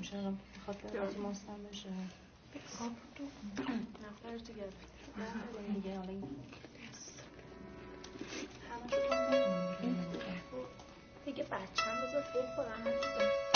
میشه خاطر از ماستم بشه نفرش دیگه. دیگه حالا این. دیگه بچه هم بذار بخورم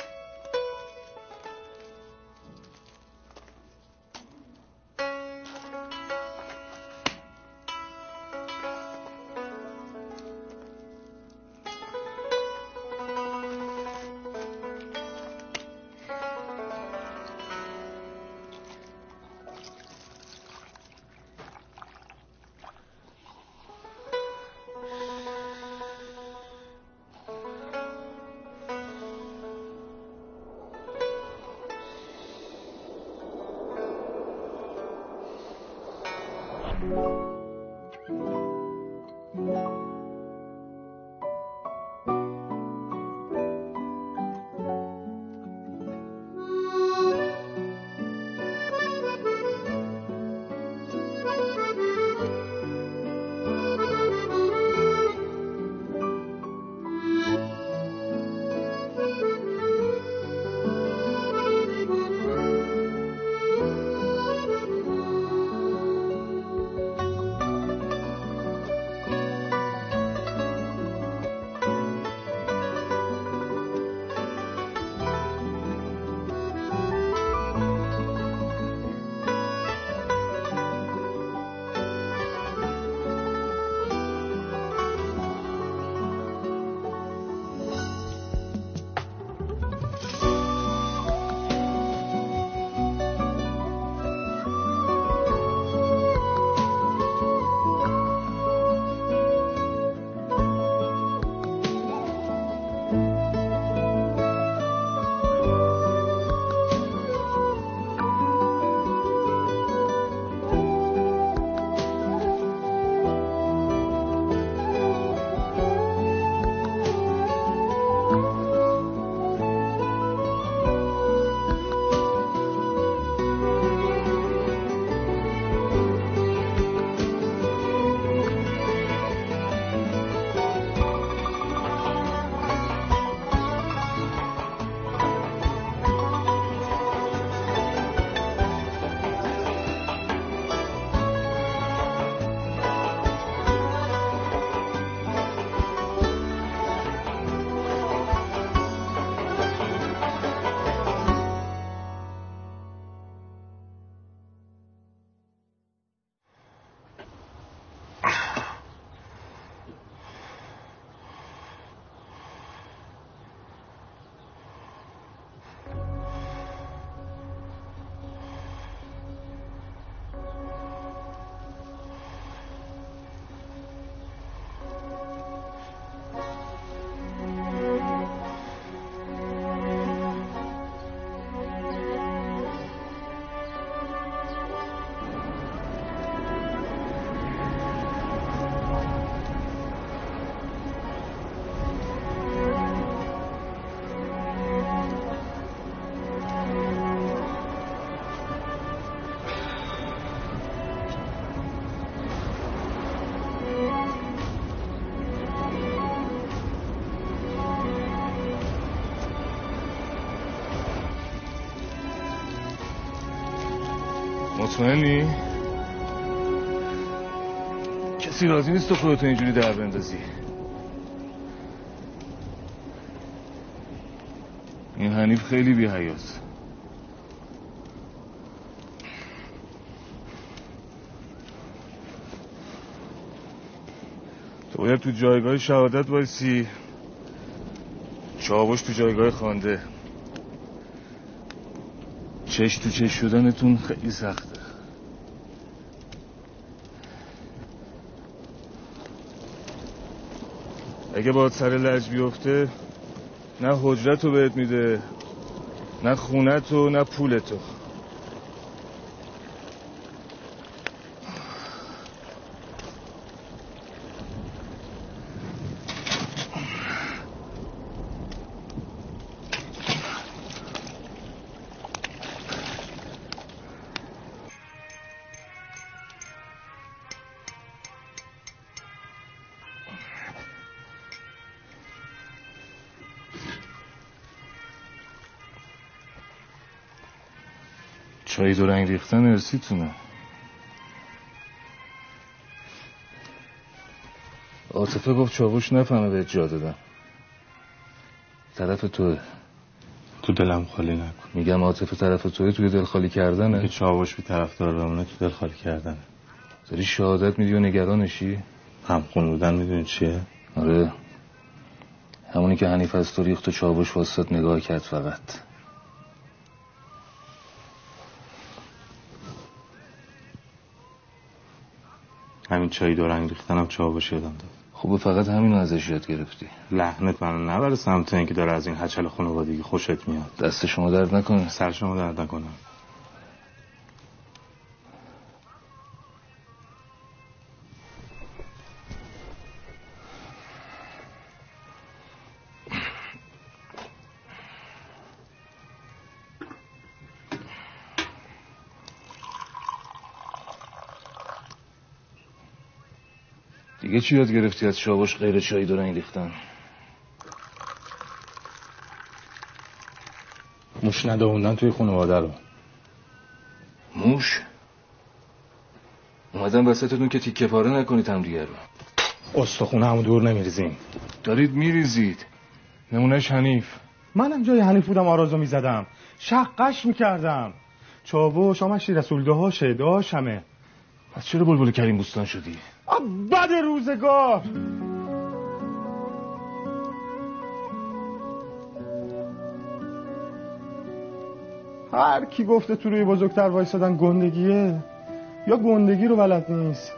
مطمئنی؟ کسی راضی نیست تو خودتو اینجوری در بندازی. این حنیف خیلی بی حیاست تو باید تو جایگاه شهادت بایستی. چاوش تو جایگاه خانده چش تو چش شدنتون خیلی سخته. اگه باید سر لج بیفته نه حجرت رو بهت میده نه خونت و نه پولتو. رنگ ریختن ارسیتونه عاطفه گفت چاوش نفهمه به جا دادم طرف توه. تو دلم خالی نکن. میگم عاطفه طرف توه توی دل خالی کردنه؟ که چاوش بی طرف دار بمونه تو دل خالی کردنه. داری شهادت میدی و نگرانشی؟ هم خون بودن می‌دونی چیه؟ آره. همونی که حنیف از تو ریخت و چاوش واسط نگاه کرد فقط. همین چای دو رنگ ریختنم چاوش یادم داد. خوبه فقط همینو ازش یاد گرفتی. لحنت منو نبره سمت اینکه داره از این هچل خانوادگی خوشت میاد. دست شما درد نکنه. سر شما درد نکنم چی یاد گرفتی از چاوش غیر چای دو رنگ ریختن؟ موش ندووندن توی خانواده رو. موش؟ اومدم وسطتون که تیکه پاره نکنید هم دیگه رو. استخونه همون دور نمیریزیم. دارید میریزید. نمونهش حنیف. منم جای حنیف بودم آرازو می‌زدم. شقش می‌کردم. چاوش آمشی رسول دهاشه داشمه. پس چرا بلبل کریم بوستان شدی؟ بد روزگار. هر کی گفته تو روی بزرگتر وایسادن گندگیه یا گندگی رو بلد نیست؟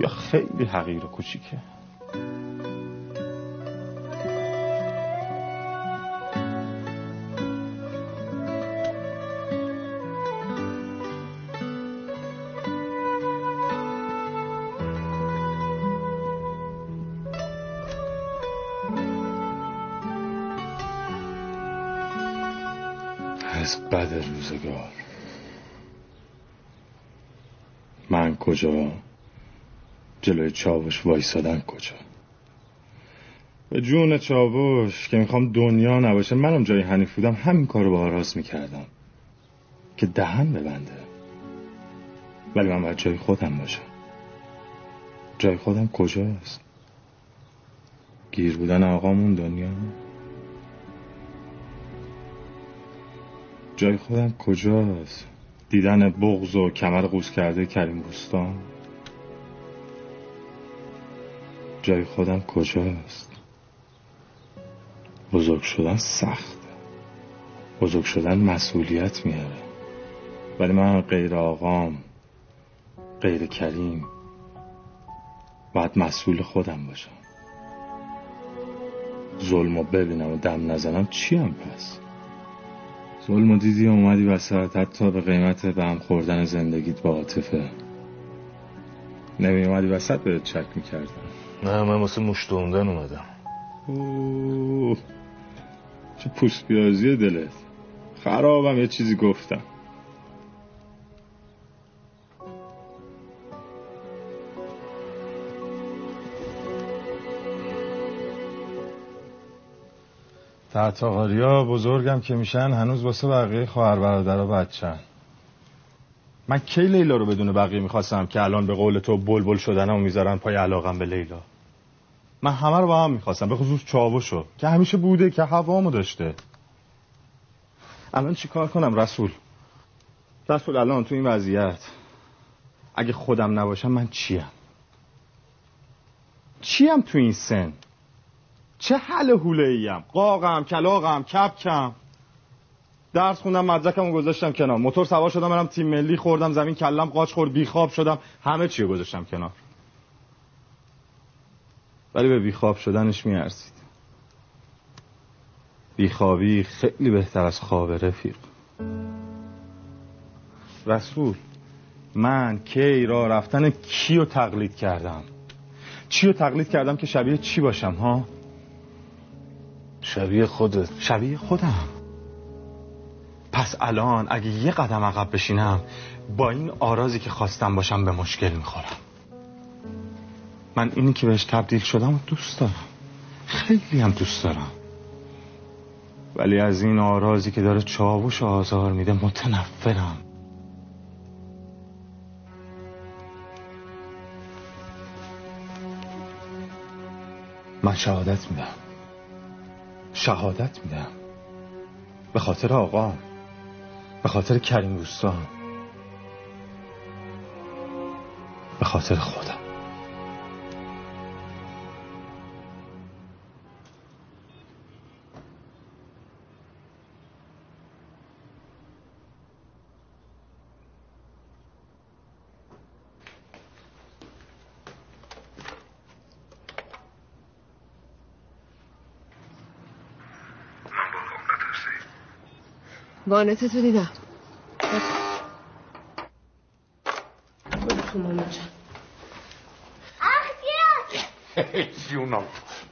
یا خیلی حقیر و کوچیکه؟ روزگار. من کجا؟ جلوی چاوش وایسادن کجا؟ به جون چاوش که می‌خوام دنیا نباشه. منم جای حنیف بودم. همین کارو با آراز می‌کردم. که دهن ببنده. ولی من باید جای خودم باشم. جای خودم کجاست؟ گیر بودن آقامون دنیا. جای خودم کجاست؟ دیدن بغز و کمر قوس کرده کریم بوستان. جای خودم کجاست؟ بزرگ شدن سخت. بزرگ شدن مسئولیت میاره. ولی من غیر آقام غیر کریم باید مسئول خودم باشم. ظلم و ببینم و دم نزنم چی هم پس؟ ظلم و دیدی اومدی وسط حتی به قیمت به هم خوردن زندگیت با عاطفه. نمی اومدی وسط بهت چک می‌کردم. نه من واسه مشتوندن اومدم. اوه. چه پوست پیازی دلت. خرابم یه چیزی گفتم. ها بزرگم که میشن هنوز واسه بقیه خواهر برادرها بچن من کی لیلا رو بدون بقیه می‌خواستم که الان به قول تو بلبل شدنم و می‌ذارن پای علاقم به لیلا؟ من همه رو با هم می‌خواستم به خصوص چاوشو که همیشه بوده که هوامو داشته. الان چی کار کنم رسول؟ رسول الان تو این وضعیت. اگه خودم نباشم من چیم؟ چیم تو این سن؟ چه حل حوله ایم قاقم کلاقم کپکم. درس خوندم مدرکمو گذاشتم کنار. موتور سوار شدم برم تیم ملی خوردم زمین کلم قاچ خورد بیخواب شدم. همه چی گذاشتم کنار. ولی به بیخواب شدنش میارزید. بیخوابی خیلی بهتر از خواب رفیق. رسول من کی را رفتن کیو تقلید کردم؟ چیو تقلید کردم که شبیه چی باشم ها؟ شبیه خودت. شبیه خودم. پس الان اگه یه قدم عقب بشینم با این آرازی که خواستم باشم به مشکل می‌خورم. من اینی که بهش تبدیل شدم و دوست دارم. خیلی هم دوست دارم. ولی از این آرازی که داره چاوش آزار میده متنفرم. من شهادت میدم. شهادت میدم. به خاطر آقا. به خاطر کریم دوستان. به خاطر خودم وانت تو دیدم تو جان جونم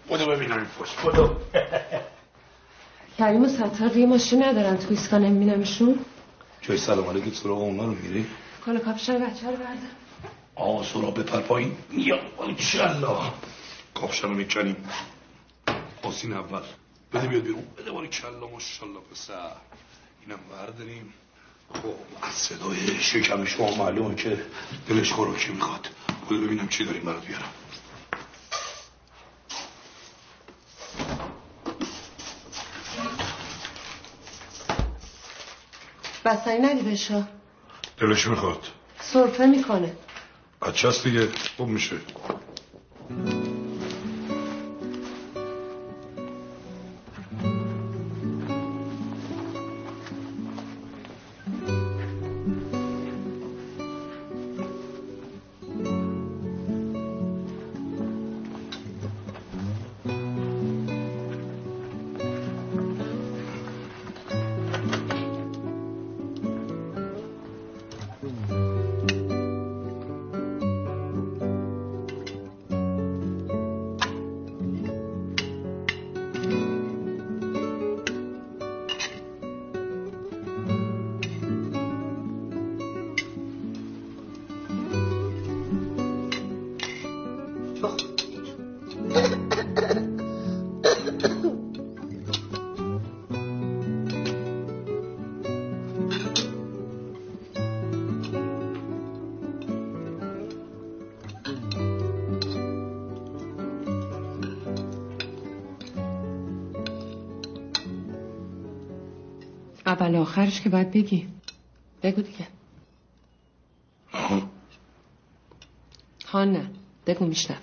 بودو ببینم این پشت بودو کریم و ستار روی ماشین ندارن تو ایسکا نمیبینمشون؟ جای سلام علیکم سراغ اونا رو میری؟ کالا کاپشن بچه رو بردم آقا سرا بپر پایین یا چلا کاپشن رو می‌کنیم آسین اول. بده بیاد بیرون. بده باری کلا ماشالله پسر. اینم برداریم. خب از صدای شکم شما معلومه که دلش خوراکی می‌خواد. بده ببینم چی داریم برات بیارم بستنی ندی بشا. دلش می‌خواد. سرفه می‌کنه. بچه هست دیگه خوب میشه. اول آخرش که باید بگی. بگو دیگه. ها نه بگو میشنوم.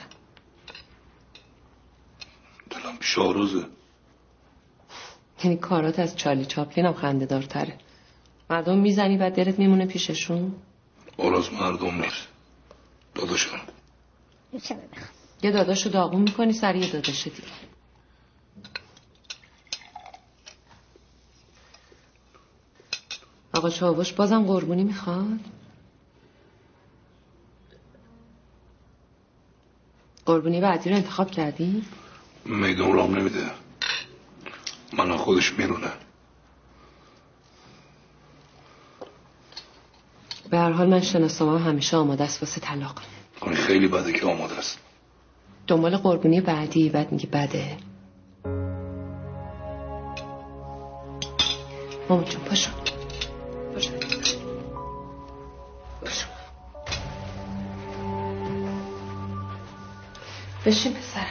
دلم پیش آرزه. یعنی کارات از چالی چاپلین هم خنده دارتره مردم می‌زنی و دلت میمونه پیششون؟ آراز مردم نیست. داداشم. یه داداشو داغون می‌کنی سر یه داداش دیگه. آقا چاوش بازم قربونی می‌خواد؟ قربونی بعدی رو انتخاب کردی؟ میدون رام نمیده. من خودش میرونه. به هر حال من شناسام همیشه آماده است واسه طلاق. این خیلی بده که آماده است. دنبال قربونی بعدی بعد میگی بده. مامان جون پاشو. پاشو بشین پسرم.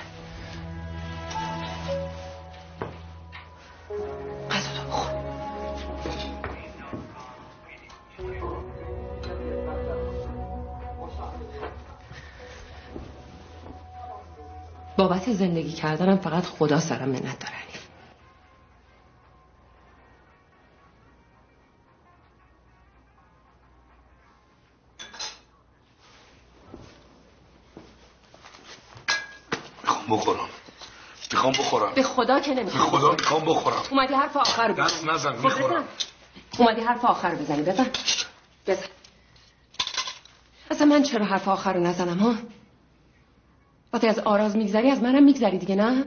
تو بخور. بابت زندگی کردنم فقط خدا سرم منت داره. بخورم. می‌خوام بخورم. به خدا که به نمی‌خوام خدا می‌خوام بخورم. اومدی حرف آخر رو دست بزنی. نزن خب می‌خورم. اومدی حرف آخر رو بزنی بزن. بزن. اصلا من چرا حرف آخر رو نزنم ها؟ وقتی از آراز میگذری از منم میگذری دیگه نه؟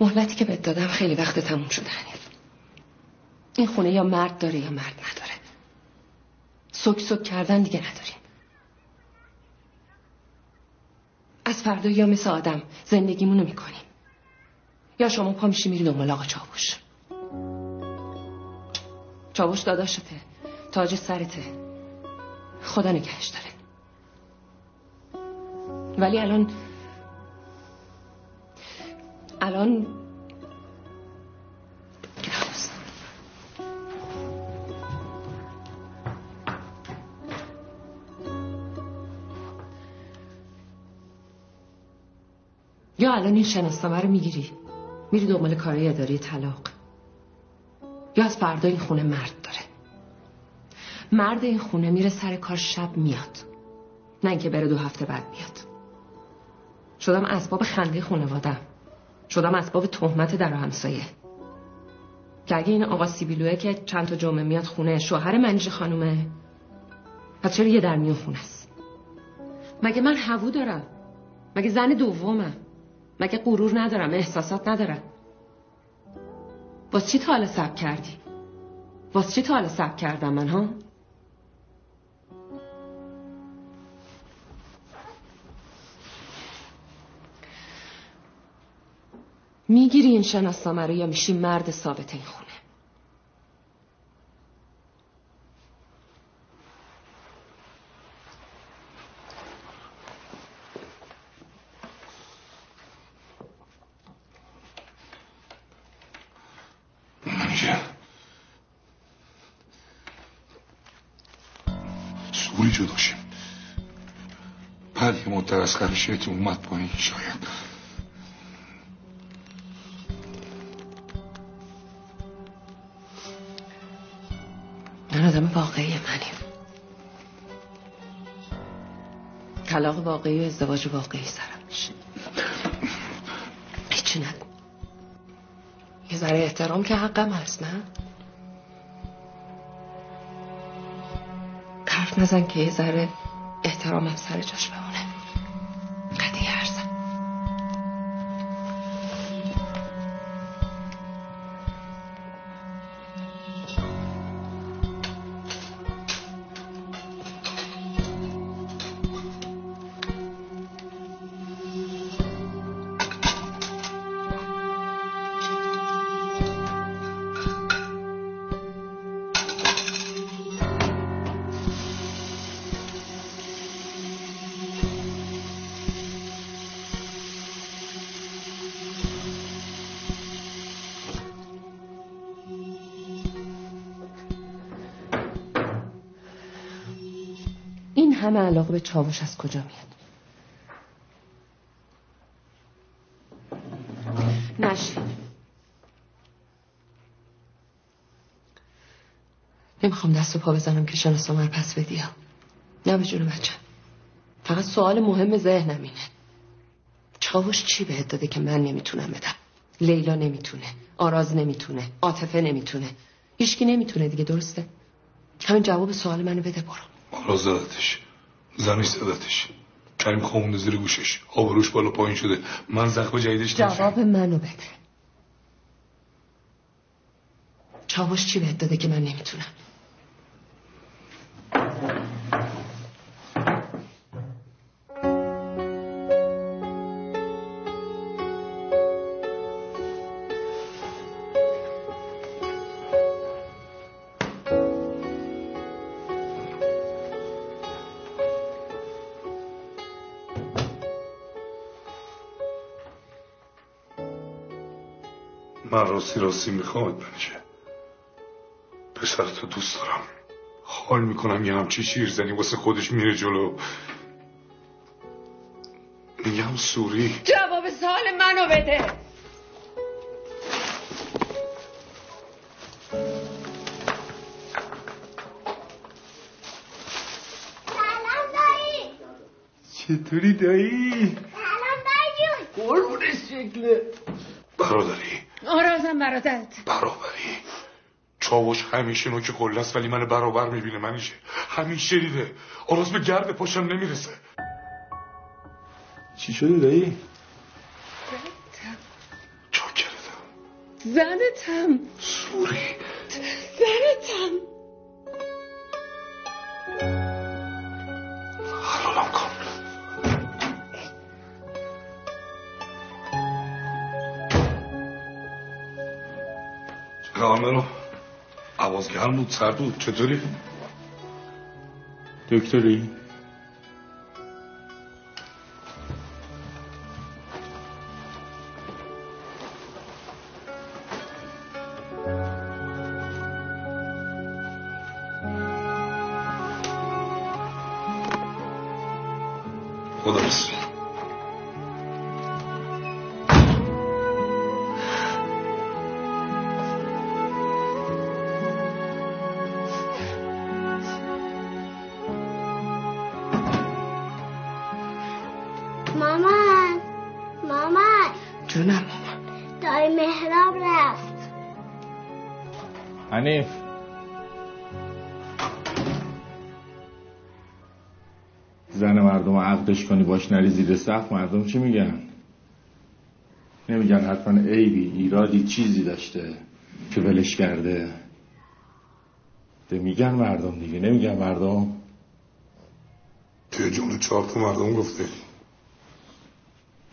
مهلتی که بهت دادم خیلی وقت تموم شده حنیف این خونه یا مرد داره یا مرد نداره. سک سک کردن دیگه نداریم. فردا یا مثل آدم زندگیمونو می‌کنیم. یا شما پا میشی میری دنبال آقا چاوش. چاوش داداشته. تاج سرته. خدا نگهش داره. ولی الان الان الان این شناسنامه رو می‌گیری؟ میری دنبال کارهای اداری طلاق. یا از فردا این خونه مرد داره. مرد این خونه میره سر کار شب میاد. نه اینکه بره دو هفته بعد میاد. شدم اسباب خنده خانوادم شدم اسباب تهمت در همسایه. که اگه این آقا سیبیلوه که چند تا جمعه میاد خونه شوهر منیژه خانومه پس چرا یه در میون خونه است؟ مگه من هوو دارم؟ مگه زن دومم؟ مگه غرور ندارم؟ احساسات ندارم. باز چی تا حالا سب کردی؟ باز چی تا حالا سب کردم من ها؟ می‌گیری این شناسنامه رو یا میشی مرد ثابت این خونه؟ مدت از خرشیت اومد پایین شاید. من آدم واقعی منیم. طلاق واقعی و ازدواج واقعی سرم. هیچی نگو یه ذره احترام که حقم هست نه؟ حرف نزن که یه ذره احترامم سر جاش بمونه. علاقه به چاوش از کجا میاد؟ نشین. نمی‌خوام دست و پا بزنم که شناسنامه رو پس بدی ها. نه به جون بچم فقط سوال مهم ذهنم اینه. چاوش چی بهت داده که من نمی‌تونم بدم؟ لیلا نمی‌تونه آراز نمی‌تونه عاطفه نمی‌تونه. هیچکی نمی‌تونه دیگه درسته؟ همین جواب سوال منو بده برو. آراز زدتش زنش زدتش کریم خونده زیر گوشش. آبروش بالا پایین شده. من زخم جدیدش جواب منو بده. چاوش چی بهت داده که من نمی‌تونم؟ راستی راستی میخوامت بنشه پسرتو دوست دارم. حال می‌کنم یه همچی شیرزنی واسه خودش میره جلو. میگم سوری. جواب سوال منو بده. سلام دایی. چطوری دایی؟ سلام دایی جون. قربونش شکله برادری. آرازم برادرت. برابری. چاوش همیشه نوک قله است ولی من برابر می‌بینه منیشه. همیشه دیده. آراز به گرد پاشم نمی‌رسه. چی شده دایی؟ چاکرتم. زنتم. سوری. زنتم. رو عواز گرم بود سرد بود چطوری؟ دکتری باش نری زیر سقف مردم چی میگن؟ نمیگن حتما عیبی ایرادی چیزی داشته که ولش کرده. ده میگن مردم دیگه نمیگن مردم. توی جمله چهار تا مردم گفته.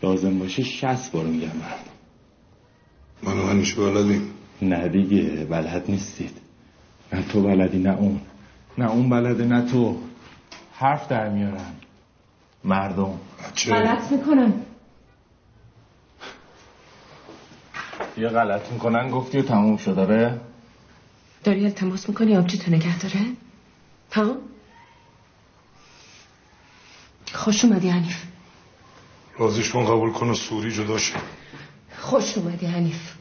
لازم باشه شست بار میگن مردم. منو همیشه بلدیم. نه دیگه بلد نیستید. نه تو بلدی نه اون. نه اون بلده نه تو. حرف در میارن. مردم. بچه غلط می‌کنم یه غلط می‌کنن گفتی و تموم شد داره داری التماس می‌کنی آبجی تو نگه داره؟ ها؟ خوش اومدی حنیف. رازیش کن قبول کنه سوری جدا شه. خوش اومدی حنیف.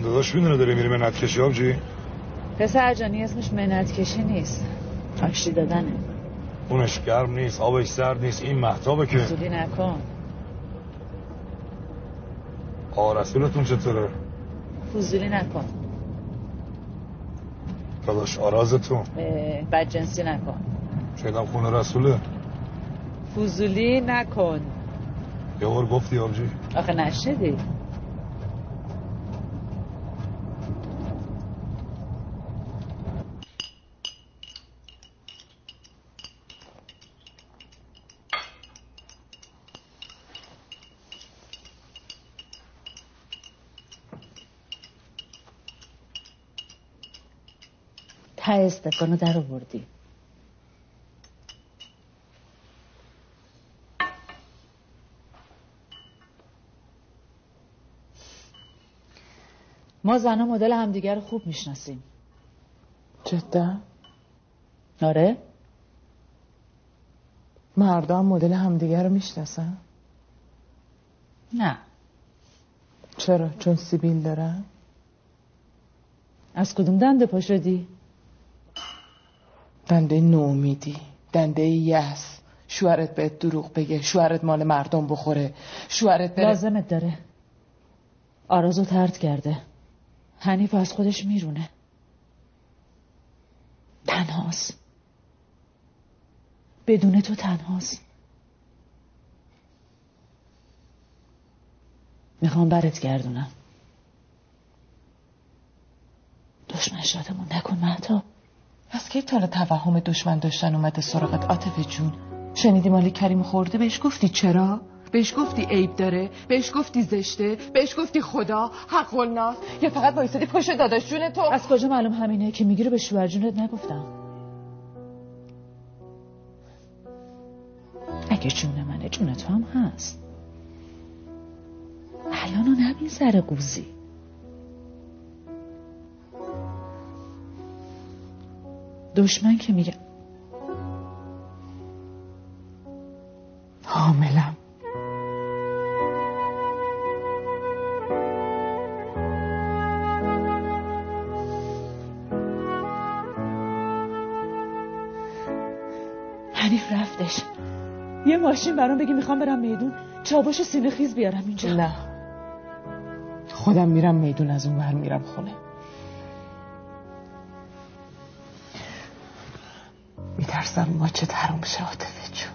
خوانداداش می‌دونه داره میری منت کشی آبجی؟ پسر جانی اسمش منت کشی نیست. آشتی دادنه. اونش گرم نیست آبش سرد نیست این محتابه که. زودی نکن. آقا رسولتون چطوره؟ فضولی نکن. داداش آرازتون. اه، بدجنسی نکن. شایدم خونه رسوله. فضولی نکن. یه بار گفتی آبجی. آخه نشدی ته استکانو در آوردی. ما زنها مدل همدیگر رو خوب می‌شناسیم. جدا؟ آره. مردم مدل همدیگه رو می‌شناسن؟ نه. چرا؟ چون سیبیل دارن؟ از کدوم دنده پا شدی دنده نومیدی. دنده یس شوهرت بهت دروغ بگه. شوهرت مال مردم بخوره. شوهرت بره لازمت داره. آرازو ترد کرده. حنیف از خودش میرونه. تنهاست. بدون تو تنهاست. می‌خوام برت گردونم. دشمن شادمون نکن مهتاب. از کی تا حالا توهم دشمن داشتن اومده سراغت؟ عاطفه جون شنیدی مالی کریم خورده؟ بهش گفتی چرا؟ بهش گفتی عیب داره بهش گفتی زشته بهش گفتی خدا حق الناس یا فقط وایسادی پشت داداش جون تو. از کجا معلوم همینه که می‌گیره به شوهر جونت نگفتم؟ اگه جون منه جون تو هم هست. الانو نبین سر قوزی دشمن که میگه. حاملم. حنیف رفتش. یه ماشین برام بگی می‌خوام برم میدون. چاوش سینه خیز بیارم اینجا. نه. خودم میرم میدون از اون ور میرم خونه. میترسم ماچه ترم شه عاطفه جون.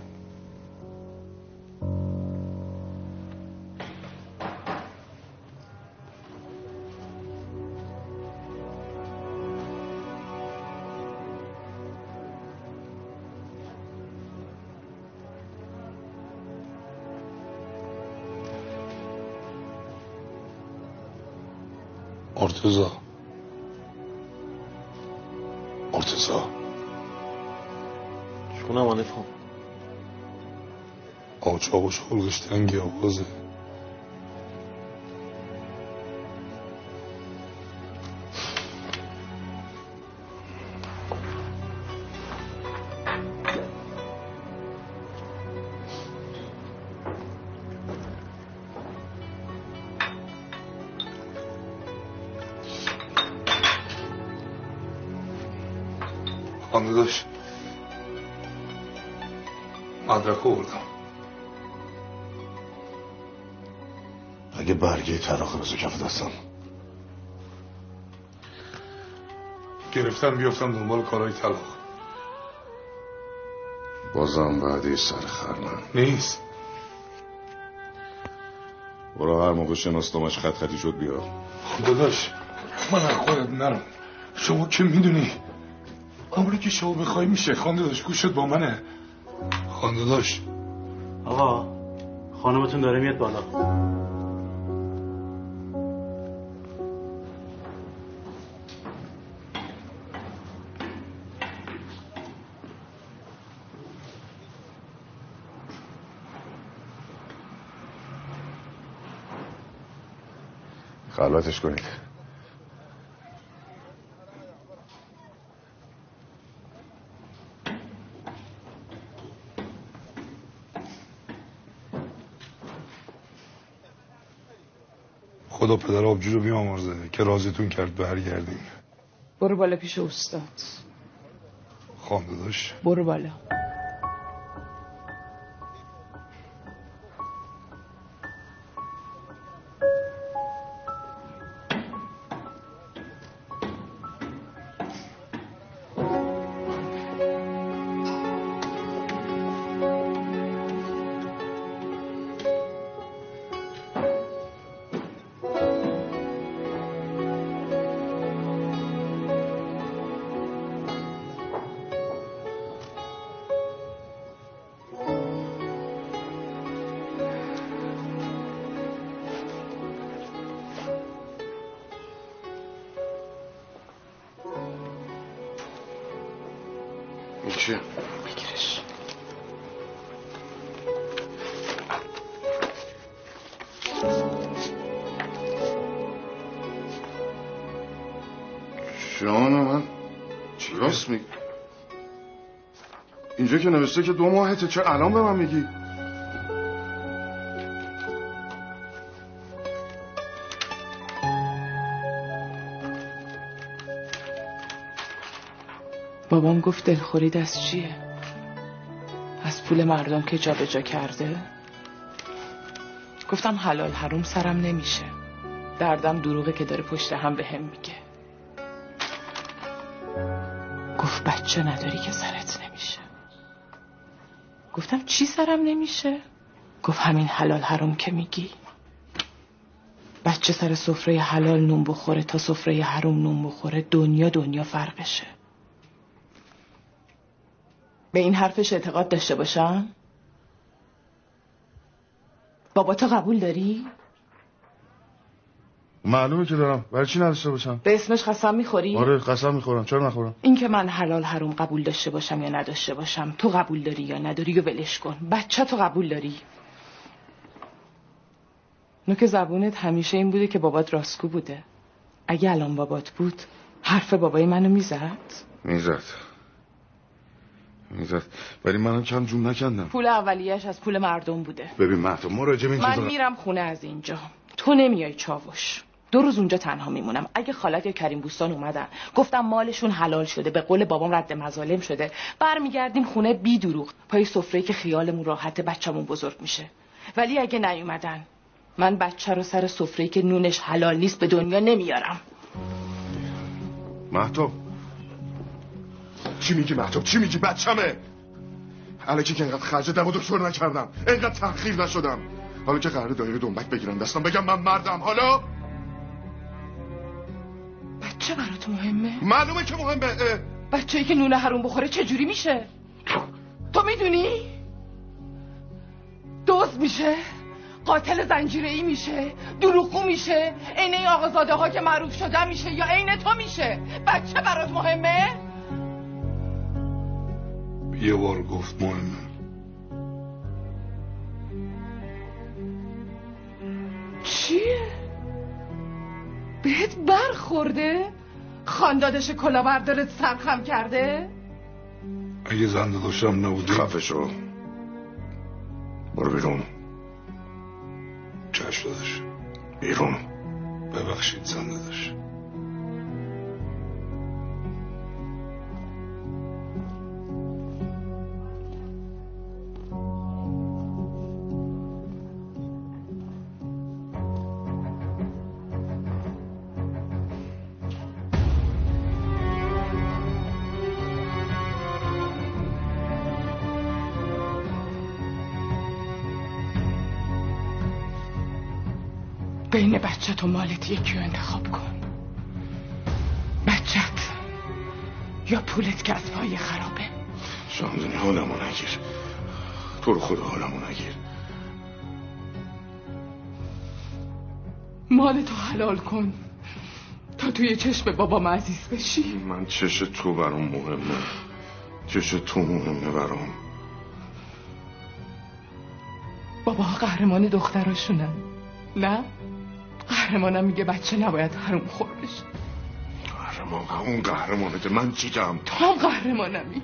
O çavuş oluştan Yavuz'u. Anladım. Madraka uğradım. برگه طلاق بزو کف دستم. گرفتم بیفتم دنبال کارهای طلاق. بازم بعدی سر خرمن. نیست. برو هر موقع شناستمش خط خطی شد بیا. داداش من از خودت نرم. شما که می‌دونی امری که شما بخوای میشه خانده داشت گوشت با منه. خانده داشت آقا خانمتون داره میاد بالا. خلوتش کنید. خدا پدر آبجو رو بیامرزه که رازتون کرد برگردیم برو بالا پیش استاد. خانده داشت برو بالا. جان من. چی راست میگی؟ اینجا که نوشته که دو ماهته چه الان به من میگی؟ بابام گفت دلخوری دست چیه؟ از پول مردم که جابجا جا کرده؟ گفتم حلال حروم سرم نمیشه. دردم دروغه که داره پشت هم به هم میگه. گفت بچه نداری که سرت نمیشه. گفتم چی سرم نمیشه؟ گفت همین حلال حروم که میگی. بچه سر سفره حلال نون بخوره تا سفره حروم نون بخوره دنیا دنیا فرقشه به این حرفش اعتقاد داشته باشم بابا تو قبول داری؟ معلومه که دارم. برای چی نداشته باشم؟ به اسمش قسم می‌خوری؟ آره قسم می‌خورم. چرا نخورم؟ این که من حلال حروم قبول داشته باشم یا نداشته باشم تو قبول داری یا نداری و ولش کن. بچه تو قبول داری؟ نوک زبونت همیشه این بوده که بابات راستگو بوده. اگه الان بابات بود حرف بابای منو می‌زد. می‌زد. می‌زد. ولی منم کم جون نکندم. پول اولیش از پول مردم بوده. ببین مهتا ما راجع به این من میرم خونه از اینجا. تو نمیای چاوش. دو روز اونجا تنها میمونم. اگه خالت یا کریم بوستان اومدن. گفتم مالشون حلال شده. به قول بابام رد مظالم شده. برمیگردیم خونه بی دروغ. پای سفره که خیالمون راحته بچه‌مون بزرگ میشه. ولی اگه نیومدن من بچه رو سر سفره که نونش حلال نیست به دنیا نمیارم. مهتاب چی میگی مهتاب چی میگی بچمه الکی که انقدر خرج و دکتر نکردم. انقدر تحقیر نشدم. حالا که قراره دایره دنبک بگیرم دستم بگم من مردم. حالا؟ بچه برات مهمه؟ معلومه که مهمه اه. بچه‌ای که نون حروم بخوره چجوری میشه؟ تو می‌دونی؟ دوز میشه قاتل زنجیره ای میشه دروغگو میشه عین این آقازاده ها که معروف شده میشه یا عین تو میشه؟ بچه برات مهمه؟ یه بار گفت مهمه. چیه؟ بهت برخورده؟ خاندادش کلاهبردارت سرخم کرده؟ اگه زنده داشتم نبودی خفه شو برو بیرون. چشم دادش بیرون. ببخشید زنده داشت بچه تو مالت یکی رو انتخاب کن. بچت. یا پولت که از پای خرابه. شامدونی حالمو نگیر. تو رو خدا حالمو نگیر. مال تو حلال کن. تا توی چشم بابام عزیز بشی. من چش تو برام مهمه. چش تو مهمه برام. باباها قهرمان دختراشونن. نه؟ قهرمانم میگه بچه نباید حروم خور بشه. قهرمان اون قهرمانته من چیکم تو هم قهرمانمی.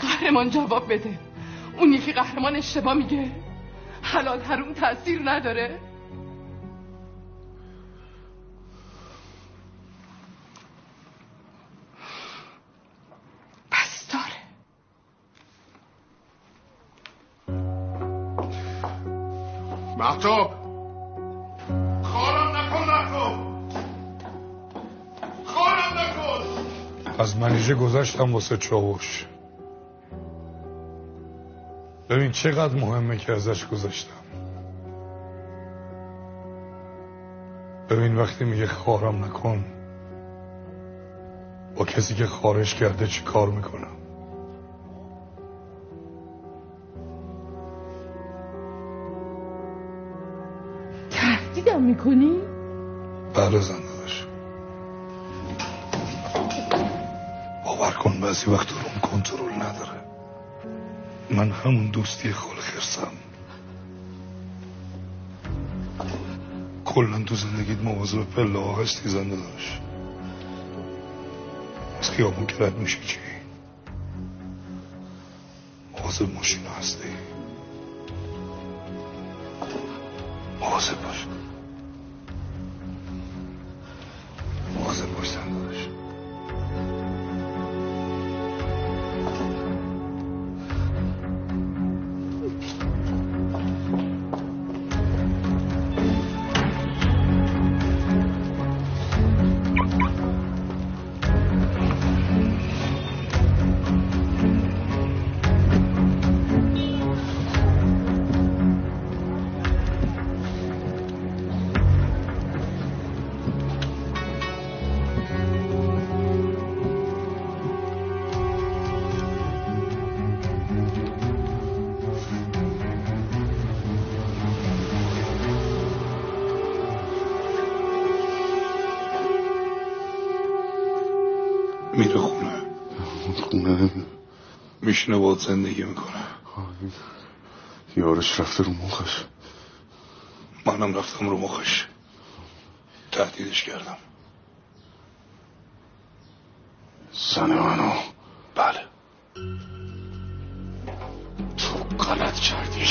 قهرمان جواب بده. اون یکی قهرمان اشتباه میگه. حلال حروم تاثیر نداره. محتاب! از منیژه گذشتم واسه چاوش. ببین چقدر مهمه که ازش گذاشتم ببین وقتی میگه خارم نکن با کسی که خارش کرده چی کار می‌کنم؟ تهدیدم می‌کنی؟ بله زنده بعضی وقت روم کنترل نداره. من همون دوستی خال خرسم کلا تو زندگیت مواظب پله ها هستی زنده داشت. از خیابون که رد میشه چی؟ مواظب ماشین هستی. میشینه باید زندگی می‌کنه. یارش رفته رو مخش. منم رفتم رو مخش. تهدیدش کردم. زن منو. بله. تو غلط کردی.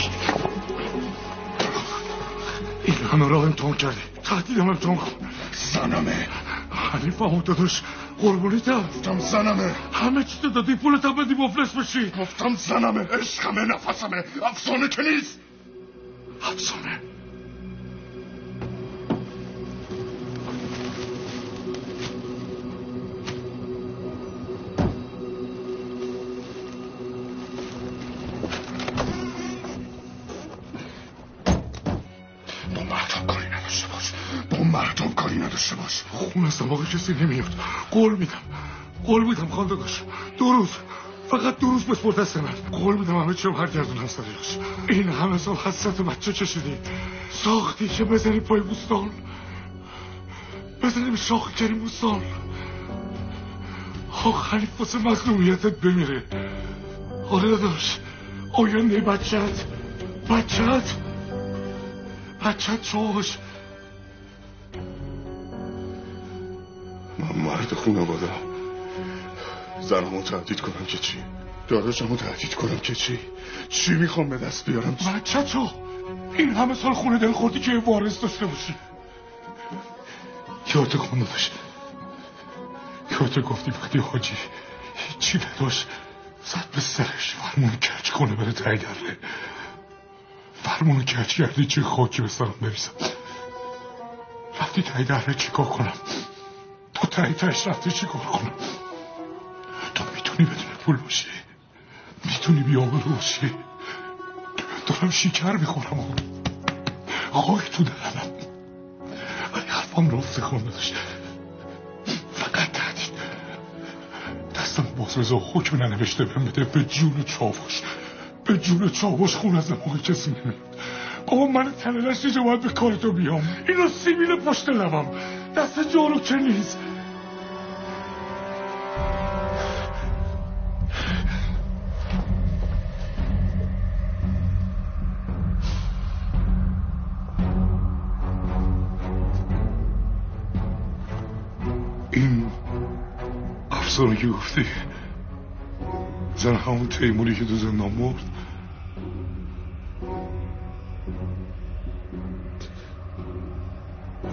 این همه راه امتحان کردی. تهدیدم امتحان کن. زنمه حنیف هم داداش. قربونیتم گفتم زنمه. همه چی تو دادی پولتم بدی مفلس بشی. گفتم زنمه. عشقمه نفسمه. افسانه که نیست. افسانه. خون از دماغ کسی نمیاد. قول میدم. قول میدم خان داداش دو روز. فقط دو روز بسپر دست من. قول میدم همه چی رو برگردونم سریعش این همه سال حسرت بچه چشیدی. ساختی که بزنی پای بوستان. بزنی به شاخ کریم بوستان. آخ خلیف واسه مظلومیتت بمیره. آره داداش. آینده بچت بچت بچت چاوش. من مرد خونواده زنمو تهدید کنم که چی؟ داداشمو تهدید کنم که چی؟ چی می‌خوام به دست بیارم؟ بچه تو! این همه سال خونه دل خوردی که وارث داشته باشی. یادت کن داداش. یادت گفتی وقتی حاجی هیچی نداشت زد به سرش. فرمون کج کنه بره تای فرمون کج کردی چه خاکی به سرم بریزم. رفتی تای دره چیکار کنم؟ تو تای تایش رفتی چیکار کنم؟ تو می‌تونی بدون پول باشی؟ می‌تونی بیابرو باشی؟ دارم شکر می‌خورم. خاک تو دهنم. ولی حرفم رفته خونه داشت فقط تهدید. دستم باز بذار حکم ننوشته بهم بده. به جون چاوش. به جون چاوش خون از دماغ کسی نمیاد. بابا من تنلش اینجا باید به کار تو بیام. اینو سیبیل پشت لبم. دست جارو که نیست. که گفتی؟ زن همون تیموری که تو زندان مرد.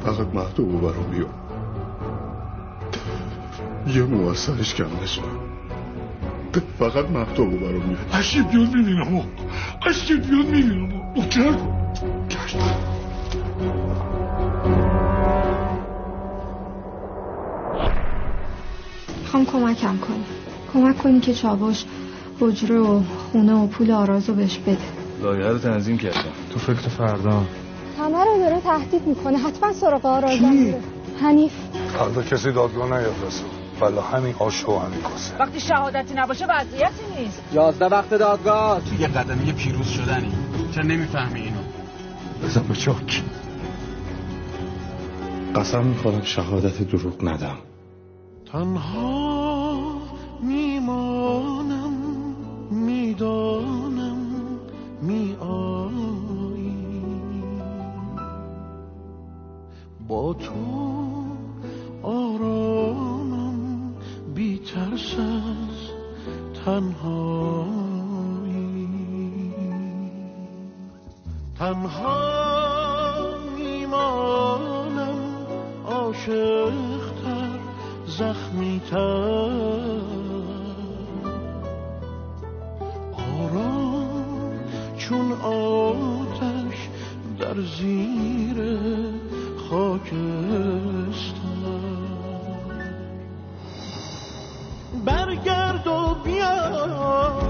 فقط محتوب برام بیام یه موثرش کمش فقط محتوب برام بیام اشکی بیاد می‌بینم. اشکی بیاد می‌بینم. او کرد می‌خوام کمکم کنی. کمک کنی که چاوش حجره و خونه و پول آرازو بهش بده. لایه رو تنظیم کردم. تو فکر فردا. همه رو داره تهدید می‌کنه. حتما سراغ آرازم میره. حنیف. فردا کسی دادگاه نیاد رسول. بلا همین آشو و همین وقتی شهادتی نباشه وضعیتی نیست. یازده وقت دادگاه. تو یه قدمی پیروز شدنی. چرا نمی‌فهمی اینو؟ بزن به چاک. قسم می‌خورم شهادت دروغ ندم. تنها میمانم می‌دانم می آیی با تو آرامم بی ترس از تنهایی. تنها میمانم عاشقتر زخمی تر. آرام چون آتش در زیر خاکستر. برگرد و بیا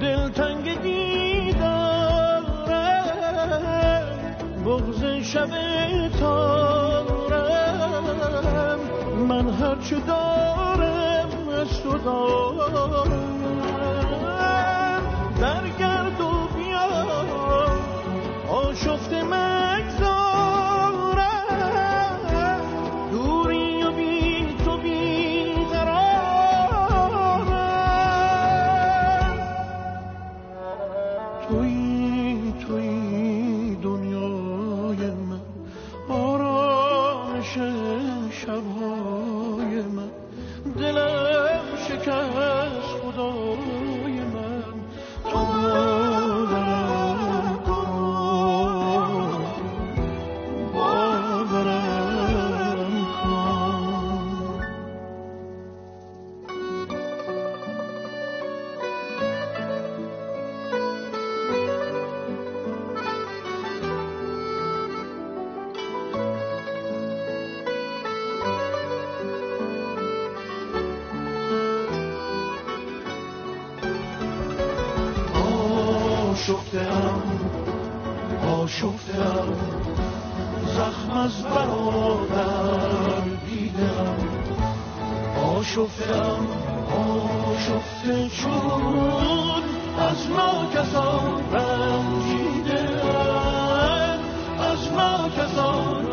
دلتنگ دیداره بغز شب من من دیدم. آشفتم آشفته چون از ما کسان رنجیده. از ما کسان